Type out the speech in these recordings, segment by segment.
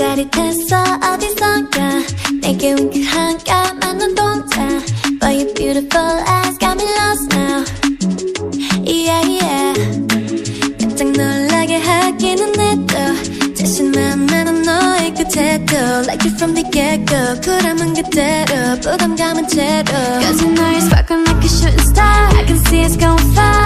짜릿했어 어디선가 내게 윙크한 까만 눈동자 But your beautiful eyes got me lost now Yeah yeah 깜짝 놀라게 하기는 해도 자신만 나는 너의 끝에도 Like you from the get-go 쿨함은 그대로 부담감은 제로 Cause you know you're sparkling like a shooting star I can see it's going far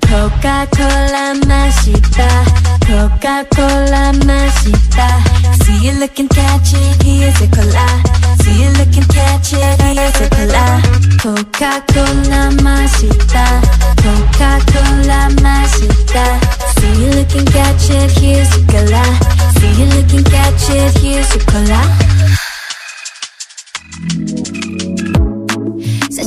코카콜라 맛있다 코카콜라 맛있다 See you looking catchy here's a cola See you looking catchy here's a cola 코카콜라 맛있다 코카콜라 맛있다 See you looking catchy here's a cola See you looking catchy here's a cola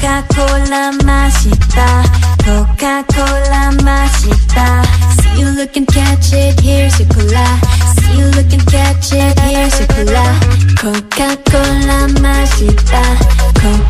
코카콜라 맛있다 코카콜라 맛있다 See you looking catch it here's your cola See you looking catch it here's your cola 코카콜라 맛있다 코